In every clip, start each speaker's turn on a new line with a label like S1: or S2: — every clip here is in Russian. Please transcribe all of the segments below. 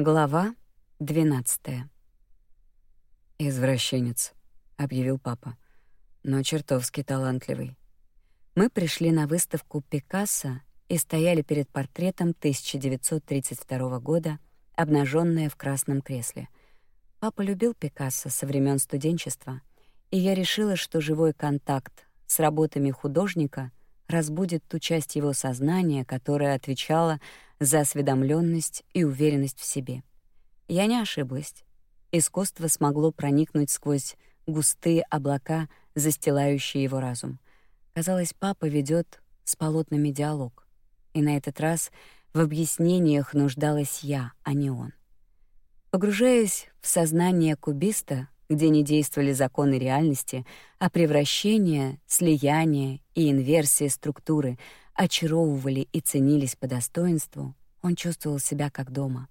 S1: Глава 12. Извращенец, объявил папа. Но чертовски талантливый. Мы пришли на выставку Пикассо и стояли перед портретом 1932 года, обнаженная в красном кресле. Папа любил Пикассо со времен студенчества, и я решила, что живой контакт с работами художника разбудит ту часть его сознания, которая отвечала за осведомленность и уверенность в себе. Я не ошиблась. Искусство смогло проникнуть сквозь густые облака, застилающие его разум. Казалось, папа ведет с полотнами диалог. И на этот раз в объяснениях нуждалась я, а не он. Погружаясь в сознание кубиста, где не действовали законы реальности, а превращение, слияние и инверсия структуры очаровывали и ценились по достоинству, он чувствовал себя как дома.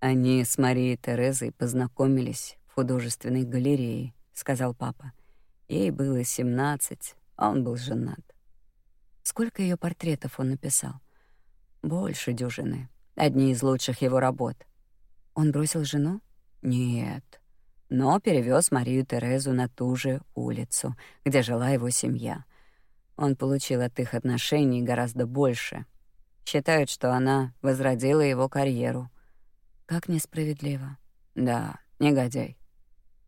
S1: Они с Марией Терезой познакомились в художественной галерее, сказал папа. Ей было 17, а он был женат. Сколько ее портретов он написал? Больше дюжины. Одни из лучших его работ. Он бросил жену? Нет. Но перевез Марию Терезу на ту же улицу, где жила его семья. Он получил от их отношений гораздо больше. Считают, что она возродила его карьеру. Как несправедливо. Да, негодяй.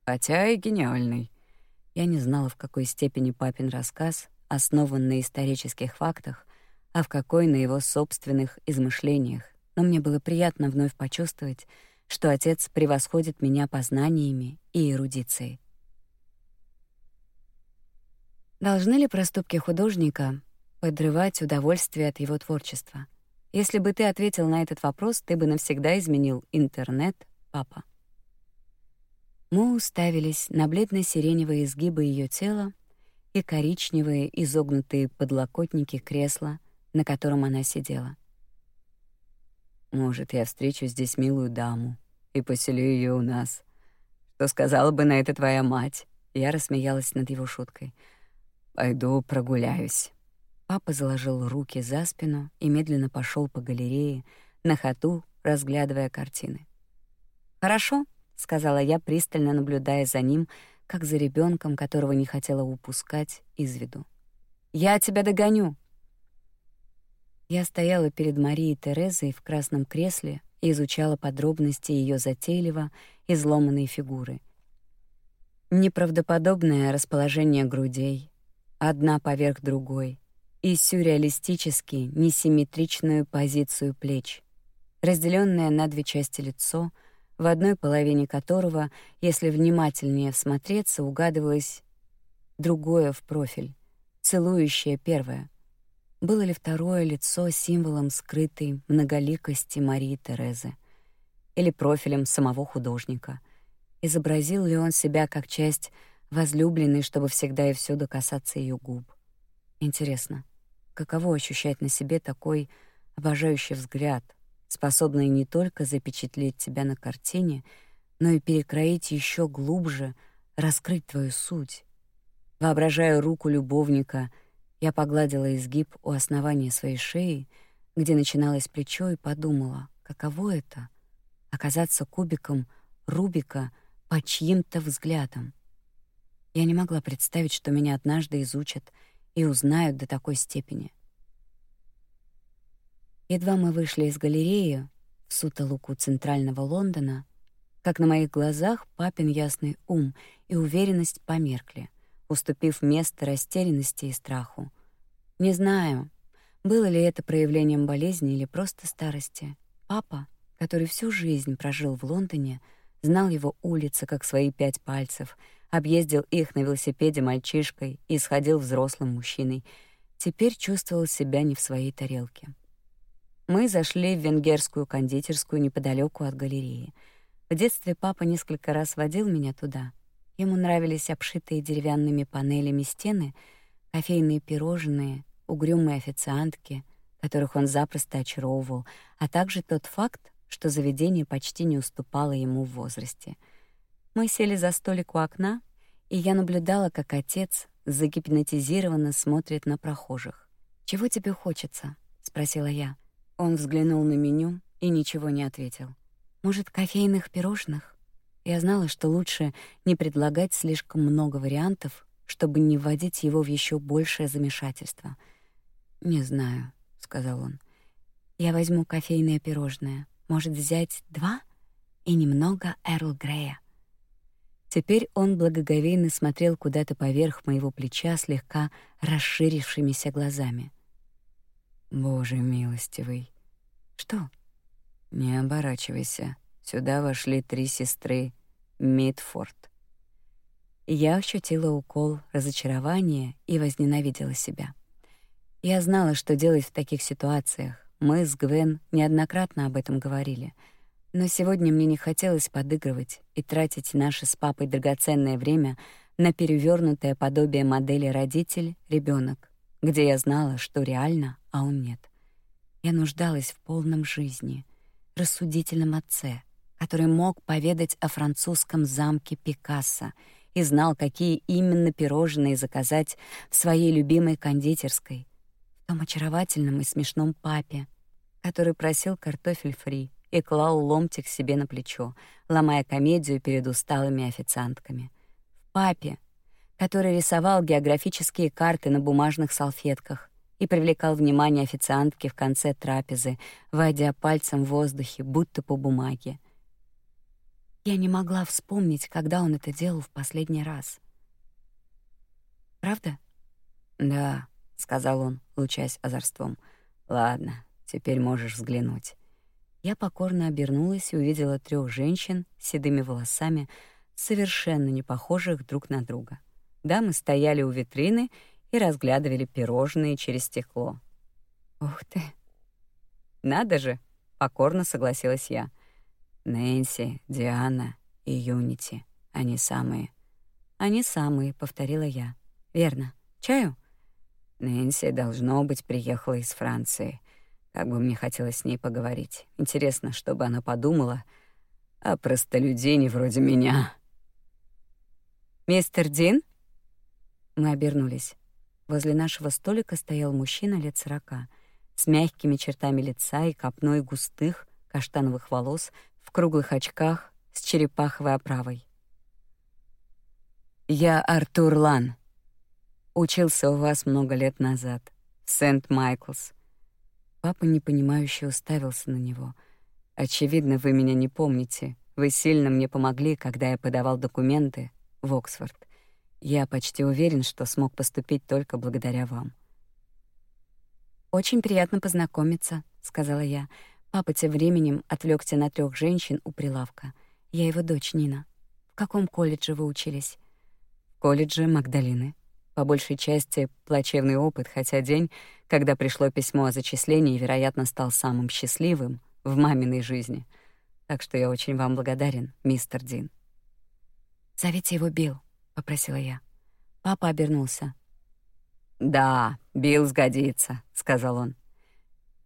S1: Хотя и гениальный. Я не знала, в какой степени папин рассказ основан на исторических фактах, а в какой на его собственных измышлениях. Но мне было приятно вновь почувствовать, что отец превосходит меня познаниями и эрудицией. Должны ли проступки художника подрывать удовольствие от его творчества? Если бы ты ответил на этот вопрос, ты бы навсегда изменил интернет, папа. Мы уставились на бледно-сиреневые изгибы ее тела и коричневые изогнутые подлокотники кресла, на котором она сидела. Может, я встречу здесь милую даму, и поселю ее у нас. Что сказала бы на это твоя мать? Я рассмеялась над его шуткой. Пойду прогуляюсь. Папа заложил руки за спину и медленно пошел по галерее, на ходу разглядывая картины. Хорошо, сказала я, пристально наблюдая за ним, как за ребенком, которого не хотела упускать из виду. Я тебя догоню. Я стояла перед Марией Терезой в красном кресле, и изучала подробности ее затейливо изломанной фигуры. Неправдоподобное расположение грудей, одна поверх другой, и сюрреалистически несимметричную позицию плеч, разделенное на две части лицо, в одной половине которого, если внимательнее всмотреться, угадывалось другое в профиль, целующее первое. Было ли второе лицо символом скрытой многоликости Марии Терезы или профилем самого художника? Изобразил ли он себя как часть возлюбленной, чтобы всегда и всюду касаться ее губ? Интересно, каково ощущать на себе такой обожающий взгляд, способный не только запечатлеть тебя на картине, но и перекроить еще глубже, раскрыть твою суть? Воображаю руку любовника — я погладила изгиб у основания своей шеи, где начиналось плечо, и подумала, каково это — оказаться кубиком Рубика по чьим-то взглядам. Я не могла представить, что меня однажды изучат и узнают до такой степени. Едва мы вышли из галереи в сутолоку центрального Лондона, как на моих глазах папин ясный ум и уверенность померкли — уступив место растерянности и страху. Не знаю, было ли это проявлением болезни или просто старости. Папа, который всю жизнь прожил в Лондоне, знал его улицы как свои пять пальцев, объездил их на велосипеде мальчишкой и сходил взрослым мужчиной, теперь чувствовал себя не в своей тарелке. Мы зашли в венгерскую кондитерскую неподалеку от галереи. В детстве папа несколько раз водил меня туда — Ему нравились обшитые деревянными панелями стены, кофейные пирожные, угрюмые официантки, которых он запросто очаровывал, а также тот факт, что заведение почти не уступало ему в возрасте. Мы сели за столик у окна, и я наблюдала, как отец загипнотизированно смотрит на прохожих. «Чего тебе хочется?» — спросила я. Он взглянул на меню и ничего не ответил. Может, кофейных пирожных? Я знала, что лучше не предлагать слишком много вариантов, чтобы не вводить его в еще большее замешательство. «Не знаю», — сказал он. «Я возьму кофейное пирожное. Может, взять два и немного Эрл Грея?» Теперь он благоговейно смотрел куда-то поверх моего плеча слегка расширившимися глазами. «Боже милостивый!» «Что?» «Не оборачивайся. Сюда вошли три сестры Митфорд». Я ощутила укол разочарования и возненавидела себя. Я знала, что делать в таких ситуациях. Мы с Гвен неоднократно об этом говорили — но сегодня мне не хотелось подыгрывать и тратить наше с папой драгоценное время на перевернутое подобие модели родитель ребенок, где я знала, что реально, а он нет. Я нуждалась в полном жизни, рассудительном отце, который мог поведать о французском замке Пикассо и знал, какие именно пирожные заказать в своей любимой кондитерской, в том очаровательном и смешном папе, который просил картофель фри и клал ломтик себе на плечо, ломая комедию перед усталыми официантками. В папе, который рисовал географические карты на бумажных салфетках и привлекал внимание официантки в конце трапезы, водя пальцем в воздухе, будто по бумаге. Я не могла вспомнить, когда он это делал в последний раз. Правда? Да, сказал он, лучась озорством. Ладно, теперь можешь взглянуть. Я покорно обернулась и увидела трех женщин с седыми волосами, совершенно не похожих друг на друга. Дамы стояли у витрины и разглядывали пирожные через стекло. Ух ты. Надо же, покорно согласилась я. Нэнси, Диана и Юнити, они самые. Они самые, повторила я. Верно. Чаю? Нэнси должно быть приехала из Франции. Как бы мне хотелось с ней поговорить. Интересно, что бы она подумала о простолюдине вроде меня. «Мистер Дин?» Мы обернулись. Возле нашего столика стоял мужчина лет сорока, с мягкими чертами лица и копной густых каштановых волос, в круглых очках, с черепаховой оправой. «Я Артур Лан. Учился у вас много лет назад, в Сент-Майклс. Папа непонимающе уставился на него. Очевидно, вы меня не помните. Вы сильно мне помогли, когда я подавал документы в Оксфорд. Я почти уверен, что смог поступить только благодаря вам. Очень приятно познакомиться, сказала я. Папа тем временем отвлекся на трех женщин у прилавка. Я его дочь Нина. В каком колледже вы учились? В колледже Магдалины. По большей части плачевный опыт, хотя день, когда пришло письмо о зачислении, вероятно, стал самым счастливым в маминой жизни. Так что я очень вам благодарен, мистер Дин. «Зовите его Билл», — попросила я. Папа обернулся. «Да, Билл сгодится», — сказал он.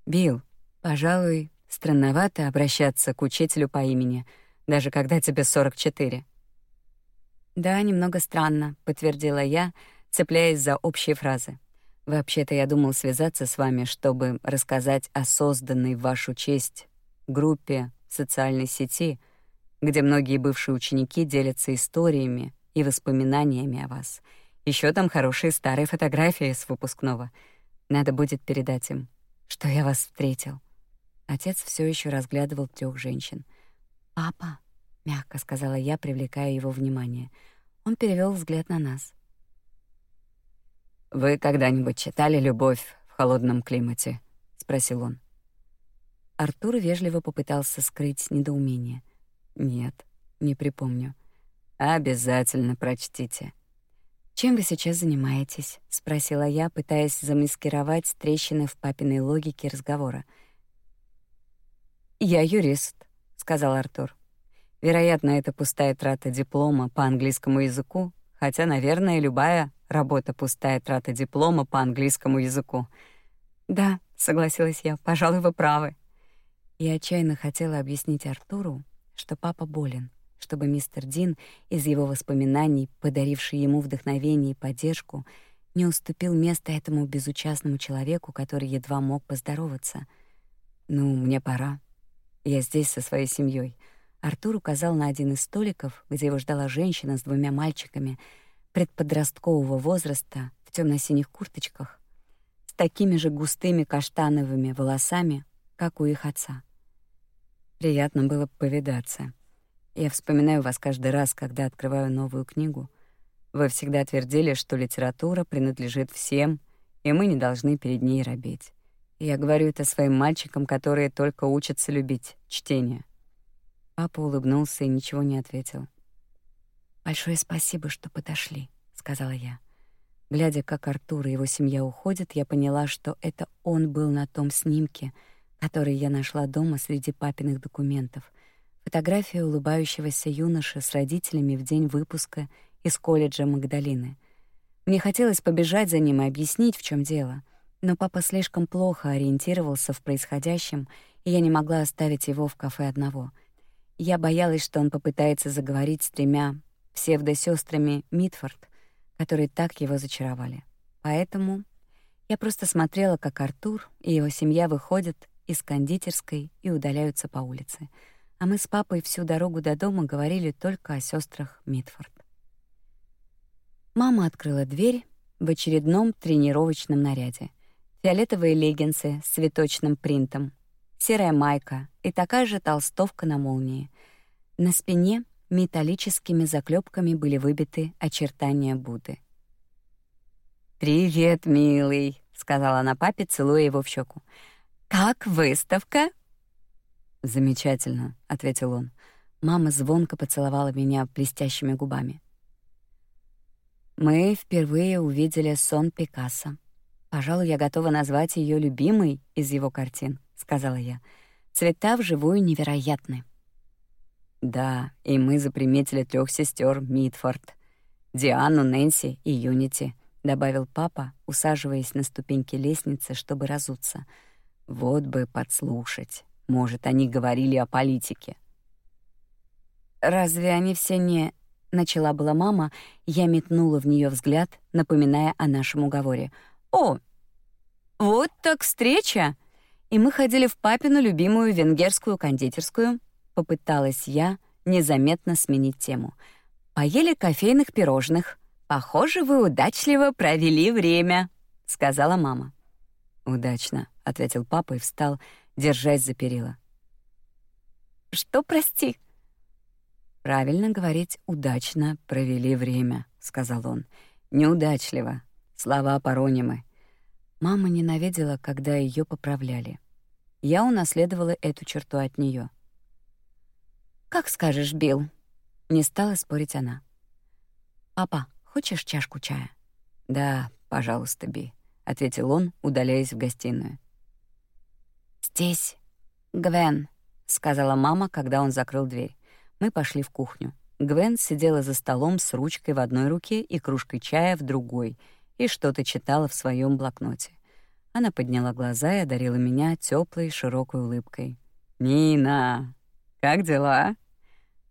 S1: «Билл, пожалуй, странновато обращаться к учителю по имени, даже когда тебе 44». «Да, немного странно», — подтвердила я, — цепляясь за общие фразы. Вообще-то я думал связаться с вами, чтобы рассказать о созданной в вашу честь группе в социальной сети, где многие бывшие ученики делятся историями и воспоминаниями о вас. Еще там хорошие старые фотографии с выпускного. Надо будет передать им, что я вас встретил. Отец все еще разглядывал трех женщин. "Папа", мягко сказала я, привлекая его внимание. Он перевел взгляд на нас. Вы когда-нибудь читали Любовь в холодном климате? спросил он. Артур вежливо попытался скрыть недоумение. Нет, не припомню. Обязательно прочтите. Чем вы сейчас занимаетесь? спросила я, пытаясь замаскировать трещины в папиной логике разговора. Я юрист, сказал Артур. Вероятно, это пустая трата диплома по английскому языку, хотя, наверное, любая Работа пустая трата диплома по английскому языку. Да, согласилась я. Пожалуй, вы правы. Я отчаянно хотела объяснить Артуру, что папа болен, чтобы мистер Дин из его воспоминаний, подаривший ему вдохновение и поддержку, не уступил место этому безучастному человеку, который едва мог поздороваться. Ну, мне пора. Я здесь со своей семьей. Артур указал на один из столиков, где его ждала женщина с двумя мальчиками предподросткового возраста в темно синих курточках с такими же густыми каштановыми волосами, как у их отца. Приятно было повидаться. Я вспоминаю вас каждый раз, когда открываю новую книгу. Вы всегда твердили, что литература принадлежит всем, и мы не должны перед ней робеть. Я говорю это своим мальчикам, которые только учатся любить чтение. Папа улыбнулся и ничего не ответил. «Большое спасибо, что подошли», — сказала я. Глядя, как Артур и его семья уходят, я поняла, что это он был на том снимке, который я нашла дома среди папиных документов. Фотография улыбающегося юноши с родителями в день выпуска из колледжа Магдалины. Мне хотелось побежать за ним и объяснить, в чем дело, но папа слишком плохо ориентировался в происходящем, и я не могла оставить его в кафе одного — я боялась, что он попытается заговорить с тремя псевдосестрами Митфорд, которые так его зачаровали. Поэтому я просто смотрела, как Артур и его семья выходят из кондитерской и удаляются по улице, а мы с папой всю дорогу до дома говорили только о сестрах Митфорд. Мама открыла дверь в очередном тренировочном наряде. Фиолетовые леггинсы с цветочным принтом, серая майка и такая же толстовка на молнии. На спине металлическими заклепками были выбиты очертания Будды. «Привет, милый», — сказала она папе, целуя его в щеку. «Как выставка?» «Замечательно», — ответил он. Мама звонко поцеловала меня блестящими губами. Мы впервые увидели сон Пикассо. Пожалуй, я готова назвать ее любимой из его картин сказала я. Цвета вживую невероятны. Да, и мы заприметили трех сестер Митфорд. Диану, Нэнси и Юнити, добавил папа, усаживаясь на ступеньки лестницы, чтобы разуться. Вот бы подслушать. Может, они говорили о политике. Разве они все не начала была мама, я метнула в нее взгляд, напоминая о нашем уговоре. О, вот так встреча и мы ходили в папину любимую венгерскую кондитерскую. Попыталась я незаметно сменить тему. Поели кофейных пирожных. Похоже, вы удачливо провели время, сказала мама. Удачно, ответил папа и встал, держась за перила. Что, прости? Правильно говорить удачно провели время, сказал он. Неудачливо. Слова паронимы. Мама ненавидела, когда ее поправляли. Я унаследовала эту черту от нее. «Как скажешь, Билл?» — не стала спорить она. «Папа, хочешь чашку чая?» «Да, пожалуйста, Би», — ответил он, удаляясь в гостиную. «Здесь Гвен», — сказала мама, когда он закрыл дверь. Мы пошли в кухню. Гвен сидела за столом с ручкой в одной руке и кружкой чая в другой — и что-то читала в своем блокноте. Она подняла глаза и одарила меня теплой широкой улыбкой. «Нина, как дела?»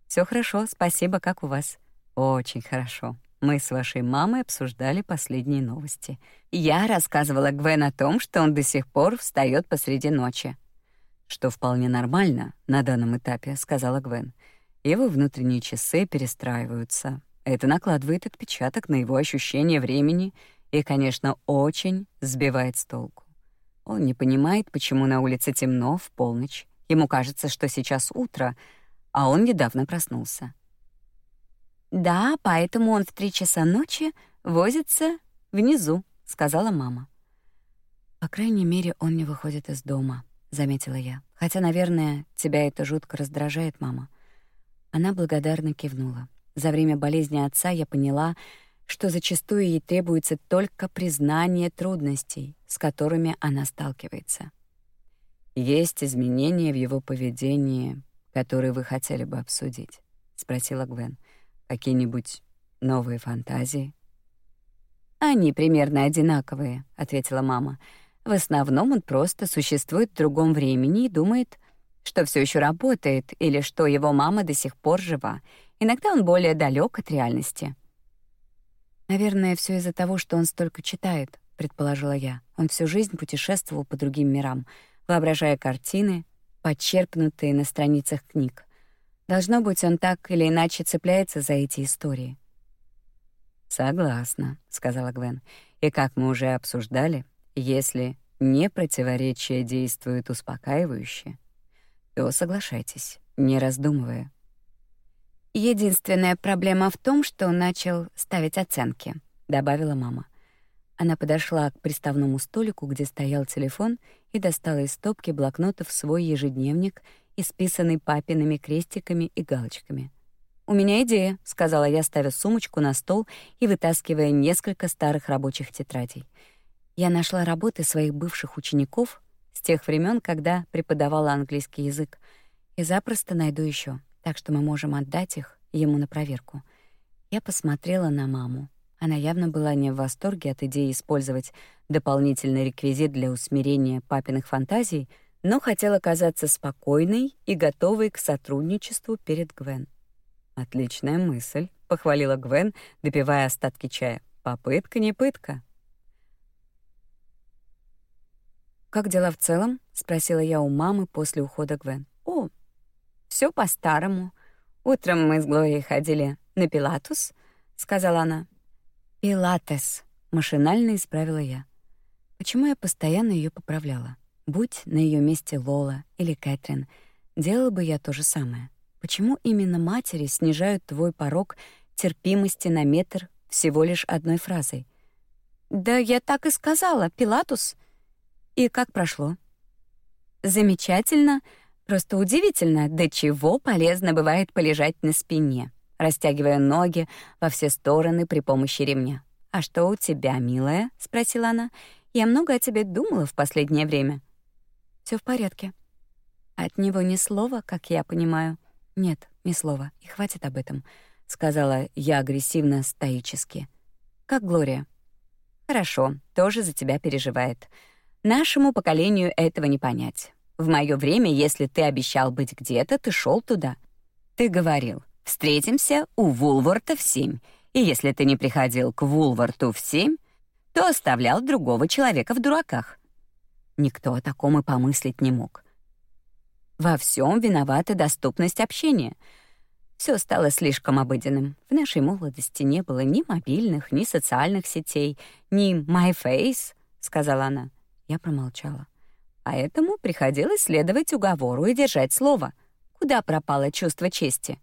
S1: Все хорошо, спасибо, как у вас?» «Очень хорошо. Мы с вашей мамой обсуждали последние новости. Я рассказывала Гвен о том, что он до сих пор встает посреди ночи». «Что вполне нормально на данном этапе», — сказала Гвен. «Его внутренние часы перестраиваются. Это накладывает отпечаток на его ощущение времени — и, конечно, очень сбивает с толку. Он не понимает, почему на улице темно в полночь. Ему кажется, что сейчас утро, а он недавно проснулся. «Да, поэтому он в три часа ночи возится внизу», — сказала мама. «По крайней мере, он не выходит из дома», — заметила я. «Хотя, наверное, тебя это жутко раздражает, мама». Она благодарно кивнула. За время болезни отца я поняла, что зачастую ей требуется только признание трудностей, с которыми она сталкивается. Есть изменения в его поведении, которые вы хотели бы обсудить, спросила Гвен. Какие-нибудь новые фантазии? Они примерно одинаковые, ответила мама. В основном он просто существует в другом времени и думает, что все еще работает или что его мама до сих пор жива. Иногда он более далек от реальности. Наверное, все из-за того, что он столько читает, предположила я. Он всю жизнь путешествовал по другим мирам, воображая картины, подчерпнутые на страницах книг. Должно быть, он так или иначе цепляется за эти истории.
S2: «Согласна», — сказала Гвен. «И как мы уже обсуждали, если не противоречие действует успокаивающе, то соглашайтесь, не раздумывая».
S1: «Единственная проблема в том, что начал ставить оценки», — добавила мама. Она подошла к приставному столику, где стоял телефон, и достала из стопки блокнотов свой ежедневник, исписанный папиными крестиками и галочками. «У меня идея», — сказала я, ставя сумочку на стол и вытаскивая несколько старых рабочих тетрадей. Я нашла работы своих бывших учеников с тех времен, когда преподавала английский язык, и запросто найду еще, так что мы можем отдать их ему на проверку. Я посмотрела на маму. Она явно была не в восторге от идеи использовать дополнительный реквизит для усмирения папиных фантазий, но хотела казаться спокойной и готовой к сотрудничеству перед Гвен.
S2: «Отличная мысль», — похвалила Гвен, допивая остатки чая. «Попытка не пытка».
S1: «Как дела в целом?» — спросила я у мамы после ухода Гвен. «О, все по-старому. Утром мы с Глорией ходили на пилатус», — сказала она. «Пилатес», — машинально исправила я. Почему я постоянно ее поправляла? Будь на ее месте Лола или Кэтрин, делала бы я то же самое. Почему именно матери снижают твой порог терпимости на метр всего лишь одной фразой? «Да я так и сказала, Пилатус». «И как прошло?» «Замечательно. Просто удивительно, до чего полезно бывает полежать на спине» растягивая ноги во все стороны при помощи ремня. «А что у тебя, милая?» — спросила она. «Я много о тебе думала в последнее время». Все в порядке». От него ни слова, как я понимаю. «Нет, ни слова, и хватит об этом», — сказала я агрессивно, стоически. «Как Глория?» «Хорошо, тоже за тебя переживает. Нашему поколению этого не понять. В моё время, если ты обещал быть где-то, ты шел туда. Ты говорил, Встретимся у Вулворта в семь. И если ты не приходил к Вулворту в семь, то оставлял другого человека в дураках. Никто о таком и помыслить не мог. Во всем виновата доступность общения. Все стало слишком обыденным. В нашей молодости не было ни мобильных, ни социальных сетей, ни MyFace, сказала она. Я промолчала. Поэтому приходилось следовать уговору и держать слово. Куда пропало чувство чести?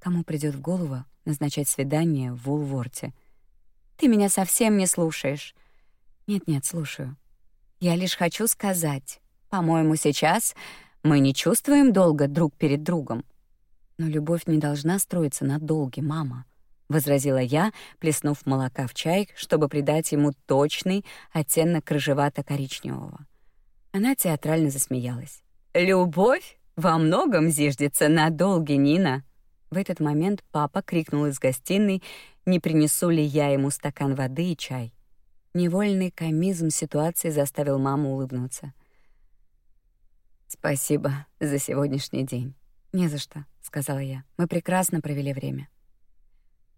S1: Кому придет в голову назначать свидание в Вулворте? Ты меня совсем не слушаешь. Нет-нет, слушаю. Я лишь хочу сказать, по-моему, сейчас мы не чувствуем долга друг перед другом. Но любовь не должна строиться на долге, мама, возразила я, плеснув молока в чай, чтобы придать ему точный оттенок рыжевато-коричневого. Она театрально засмеялась. Любовь во многом зиждется на долге, Нина. В этот момент папа крикнул из гостиной, не принесу ли я ему стакан воды и чай. Невольный комизм ситуации заставил маму улыбнуться. «Спасибо за сегодняшний день». «Не за что», — сказала я. «Мы прекрасно провели время».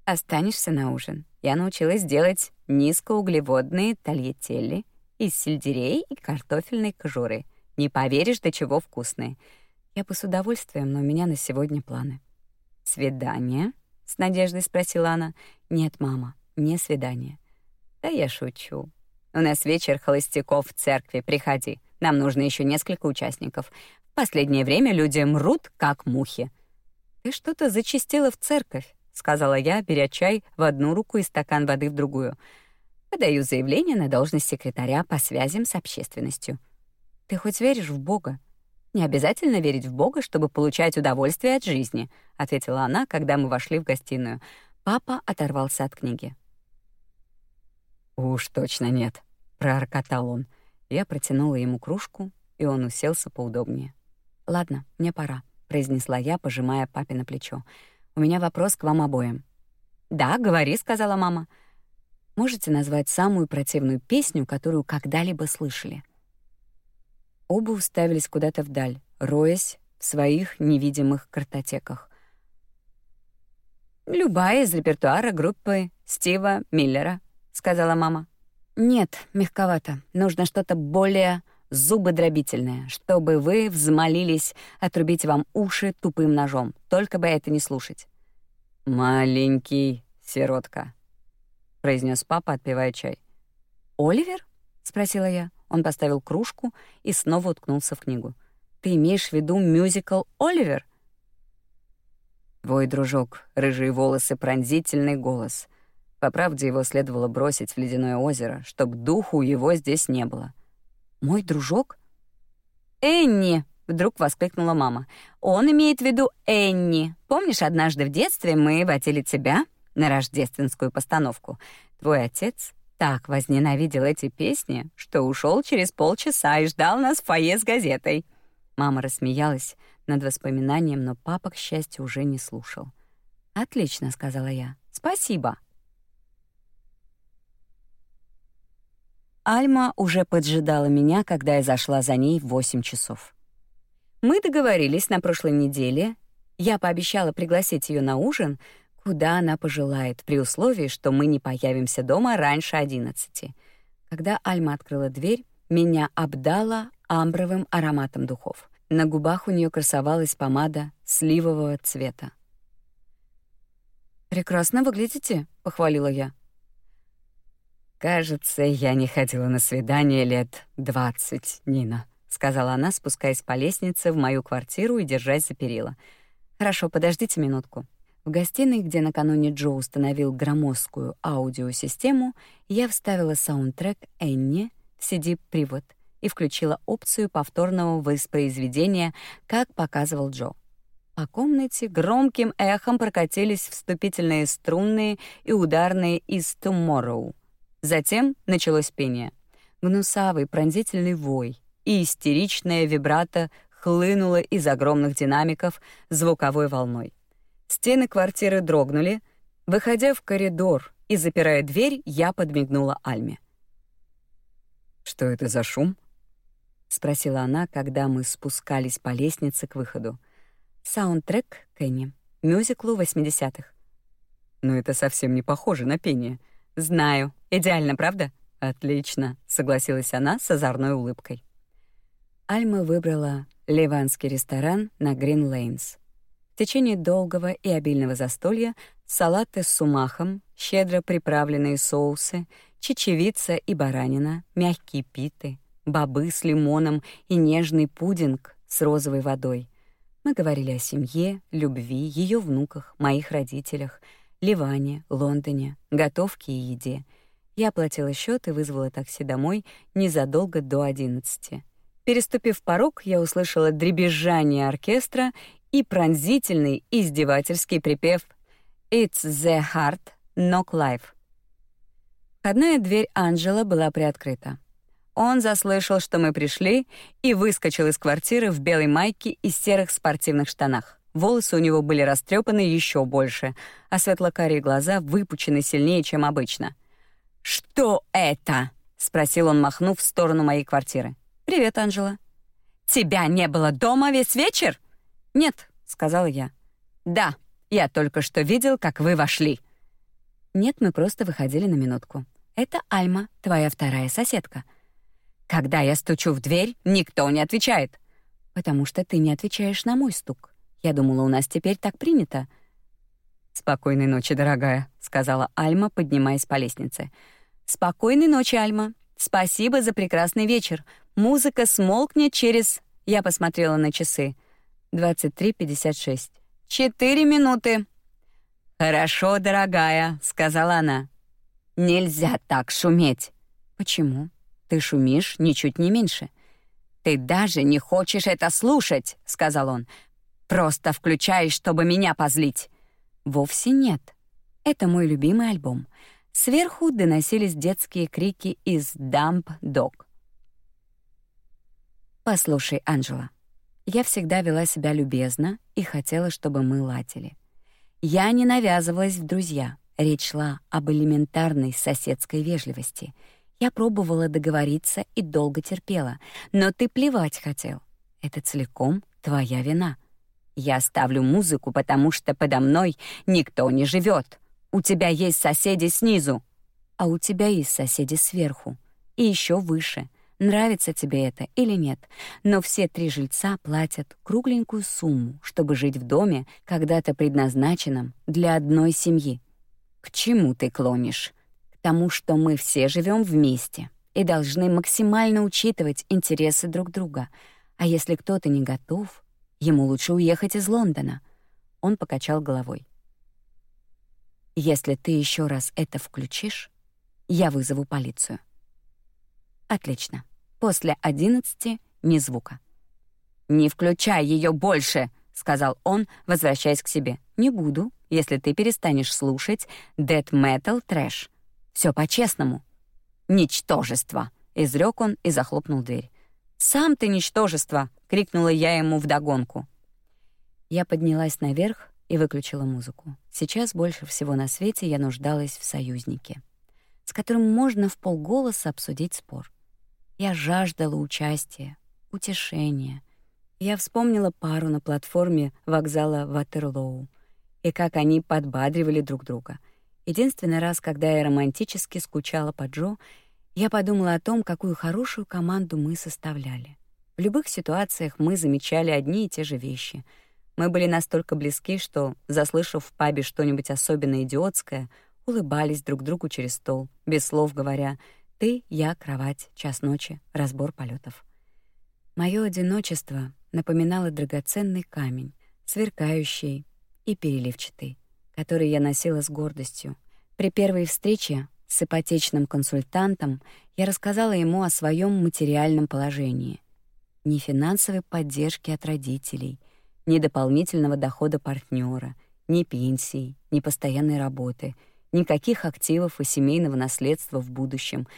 S1: «Останешься на ужин. Я научилась делать низкоуглеводные тольятели из сельдерей и картофельной кожуры. Не поверишь, до чего вкусные. Я бы с удовольствием, но у меня на сегодня планы». «Свидание?» — с надеждой спросила она. «Нет, мама, не свидание». «Да я шучу. У нас вечер холостяков в церкви, приходи. Нам нужно еще несколько участников. В последнее время люди мрут, как мухи». «Ты что-то зачастила в церковь», — сказала я, беря чай в одну руку и стакан воды в другую. «Подаю заявление на должность секретаря по связям с общественностью». «Ты хоть веришь в Бога?» Не обязательно верить в Бога, чтобы получать удовольствие от жизни, ответила она, когда мы вошли в гостиную. Папа оторвался от книги.
S2: Уж точно нет, пророкотал он. Я протянула ему кружку, и он уселся поудобнее.
S1: Ладно, мне пора, произнесла я, пожимая папе на плечо. У меня вопрос к вам обоим. Да, говори, сказала мама. Можете назвать самую противную песню, которую когда-либо слышали? Оба уставились куда-то вдаль, роясь в своих невидимых картотеках. «Любая из репертуара группы Стива Миллера», — сказала мама. «Нет, мягковато. Нужно что-то более зубодробительное, чтобы вы взмолились отрубить вам уши тупым ножом, только бы это не слушать.
S2: «Маленький сиротка», — произнес папа, отпивая чай.
S1: «Оливер?» — спросила я. Он поставил кружку и снова уткнулся в книгу. «Ты имеешь в виду мюзикл «Оливер»?»
S2: Твой дружок, рыжие волосы, пронзительный голос. По правде, его следовало бросить в ледяное озеро, чтобы духу его здесь не было.
S1: «Мой дружок?» «Энни!» — вдруг воскликнула мама. «Он имеет в виду Энни. Помнишь, однажды в детстве мы водили тебя на рождественскую постановку? Твой отец так возненавидел эти песни, что ушел через полчаса и ждал нас в фойе с газетой». Мама рассмеялась над воспоминанием, но папа, к счастью, уже не слушал. «Отлично», — сказала я. «Спасибо». Альма уже поджидала меня, когда я зашла за ней в 8 часов. Мы договорились на прошлой неделе. Я пообещала пригласить ее на ужин, куда она пожелает, при условии, что мы не появимся дома раньше одиннадцати. Когда Альма открыла дверь, меня обдала амбровым ароматом духов. На губах у нее красовалась помада сливового цвета. «Прекрасно выглядите», — похвалила я.
S2: «Кажется, я не ходила на свидание лет двадцать, Нина», — сказала она, спускаясь по лестнице в мою квартиру и держась за перила.
S1: «Хорошо, подождите минутку». В гостиной, где накануне Джо установил громоздкую аудиосистему, я вставила саундтрек Энни в CD-привод — и включила опцию повторного воспроизведения, как показывал Джо. По комнате громким эхом прокатились вступительные струнные и ударные из «Tomorrow». Затем началось пение. Гнусавый пронзительный вой и истеричная вибрато хлынула из огромных динамиков звуковой волной. Стены квартиры дрогнули. Выходя в коридор и запирая дверь, я подмигнула Альме.
S2: «Что это за шум?»
S1: спросила она, когда мы спускались по лестнице к выходу. Саундтрек Кенни, мюзиклу 80-х.
S2: Но это совсем не похоже на пение.
S1: Знаю. Идеально, правда?
S2: Отлично, согласилась она с озорной улыбкой.
S1: Альма выбрала ливанский ресторан на Грин Лейнс. В течение долгого и обильного застолья салаты с сумахом, щедро приправленные соусы, чечевица и баранина, мягкие питы, бобы с лимоном и нежный пудинг с розовой водой. Мы говорили о семье, любви, ее внуках, моих родителях, Ливане, Лондоне, готовке и еде. Я оплатила счет и вызвала такси домой незадолго до одиннадцати. Переступив порог, я услышала дребезжание оркестра и пронзительный издевательский припев «It's the heart, knock life». Входная дверь Анжела была приоткрыта. Он заслышал, что мы пришли, и выскочил из квартиры в белой майке и серых спортивных штанах. Волосы у него были растрепаны еще больше, а светло-карие глаза выпучены сильнее, чем обычно. «Что это?» — спросил он, махнув в сторону моей квартиры. «Привет, Анжела». «Тебя не было дома весь вечер?» «Нет», — сказала я. «Да, я только что видел, как вы вошли». «Нет, мы просто выходили на минутку. Это Альма, твоя вторая соседка». Когда я стучу в дверь, никто не отвечает. Потому что ты не отвечаешь на мой стук. Я думала, у нас теперь так принято.
S2: Спокойной ночи, дорогая, сказала Альма, поднимаясь по лестнице.
S1: Спокойной ночи, Альма. Спасибо за прекрасный вечер. Музыка смолкнет через Я посмотрела на часы. 23:56. Четыре минуты. Хорошо, дорогая, сказала она. Нельзя так шуметь. Почему? Ты шумишь ничуть не меньше. Ты даже не хочешь это слушать, сказал он. Просто включаешь, чтобы меня позлить. Вовсе нет. Это мой любимый альбом. Сверху доносились детские крики из Dog. Послушай, Анжела, я всегда вела себя любезно и хотела, чтобы мы ладили. Я не навязывалась в друзья. Речь шла об элементарной соседской вежливости — я пробовала договориться и долго терпела, но ты плевать хотел. Это целиком твоя вина. Я ставлю музыку, потому что подо мной никто не живет. У тебя есть соседи снизу, а у тебя есть соседи сверху и еще выше, нравится тебе это или нет, но все три жильца платят кругленькую сумму, чтобы жить в доме, когда-то предназначенном для одной семьи. К чему ты клонишь? К тому, что мы все живем вместе и должны максимально учитывать интересы друг друга. А если кто-то не готов, ему лучше уехать из Лондона. Он покачал головой. Если ты еще раз это включишь, я вызову полицию. Отлично. После одиннадцати ни звука. Не включай ее больше, сказал он, возвращаясь к себе. Не буду, если ты перестанешь слушать death metal трэш. Все по-честному. Ничтожество, изрек он и захлопнул дверь. Сам ты ничтожество, крикнула я ему вдогонку. Я поднялась наверх и выключила музыку. Сейчас больше всего на свете я нуждалась в союзнике, с которым можно в полголоса обсудить спор. Я жаждала участия, утешения. Я вспомнила пару на платформе вокзала Ватерлоу и как они подбадривали друг друга. Единственный раз, когда я романтически скучала по Джо, я подумала о том, какую хорошую команду мы составляли. В любых ситуациях мы замечали одни и те же вещи — мы были настолько близки, что, заслышав в пабе что-нибудь особенно идиотское, улыбались друг другу через стол, без слов говоря «ты, я, кровать, час ночи, разбор полетов. Мое одиночество напоминало драгоценный камень, сверкающий и переливчатый, который я носила с гордостью. При первой встрече с ипотечным консультантом я рассказала ему о своем материальном положении. Ни финансовой поддержки от родителей — ни дополнительного дохода партнера, ни пенсии, ни постоянной работы, никаких активов и семейного наследства в будущем.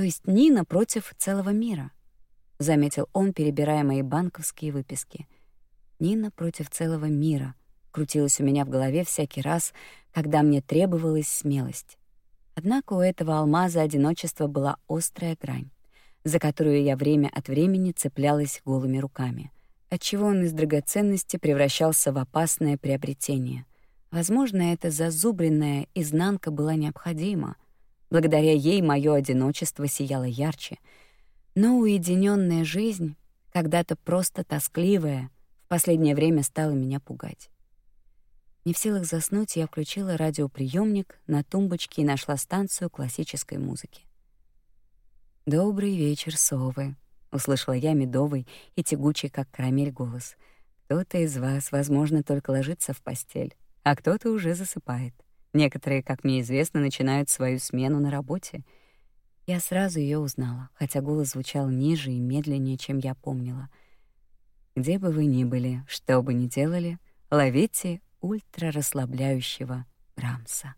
S1: То есть Нина против целого мира, заметил он, перебирая мои банковские выписки. Нина против целого мира крутилась у меня в голове всякий раз, когда мне требовалась смелость. Однако у этого алмаза одиночества была острая грань, за которую я время от времени цеплялась голыми руками — отчего он из драгоценности превращался в опасное приобретение. Возможно, эта зазубренная изнанка была необходима. Благодаря ей мое одиночество сияло ярче. Но уединенная жизнь, когда-то просто тоскливая, в последнее время стала меня пугать. Не в силах заснуть, я включила радиоприемник на тумбочке и нашла станцию классической музыки. «Добрый вечер, совы», услышала я медовый и тягучий, как карамель, голос. Кто-то из вас, возможно, только ложится в постель, а кто-то уже засыпает. Некоторые, как мне известно, начинают свою смену на работе. Я сразу ее узнала, хотя голос звучал ниже и медленнее, чем я помнила. Где бы вы ни были, что бы ни делали, ловите ультрарасслабляющего Брамса.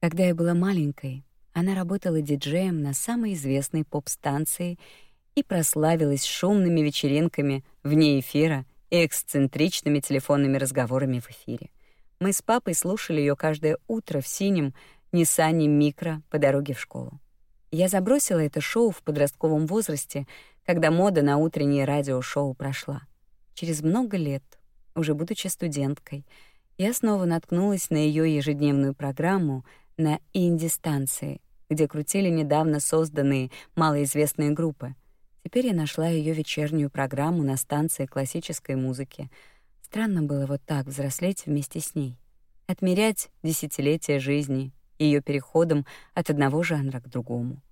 S1: Когда я была маленькой, она работала диджеем на самой известной поп-станции и прославилась шумными вечеринками вне эфира и эксцентричными телефонными разговорами в эфире. Мы с папой слушали ее каждое утро в синем Ниссане Микро по дороге в школу. Я забросила это шоу в подростковом возрасте, когда мода на утренние радиошоу прошла. Через много лет, уже будучи студенткой, я снова наткнулась на ее ежедневную программу на инди-станции, где крутили недавно созданные малоизвестные группы — Теперь я нашла ее вечернюю программу на станции классической музыки. Странно было вот так взрослеть вместе с ней, отмерять десятилетия жизни ее переходом от одного жанра к другому.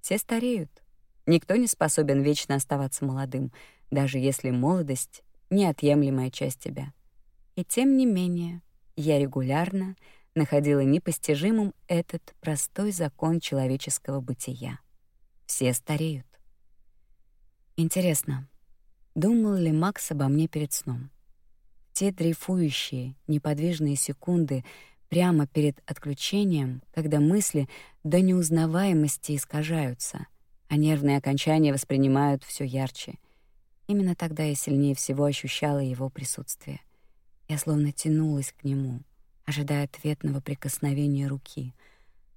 S1: Все стареют. Никто не способен вечно оставаться молодым, даже если молодость — неотъемлемая часть тебя. И тем не менее, я регулярно находила непостижимым этот простой закон человеческого бытия. Все стареют. Интересно, думал ли Макс обо мне перед сном? Те дрейфующие, неподвижные секунды прямо перед отключением, когда мысли до неузнаваемости искажаются, а нервные окончания воспринимают все ярче. Именно тогда я сильнее всего ощущала его присутствие. Я словно тянулась к нему, ожидая ответного прикосновения руки.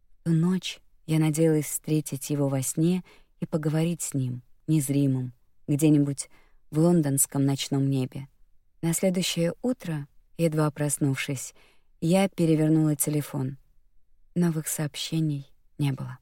S1: В ту ночь я надеялась встретить его во сне и поговорить с ним — незримым, где-нибудь в лондонском ночном небе. На следующее утро, едва проснувшись, я перевернула телефон. Новых сообщений не было.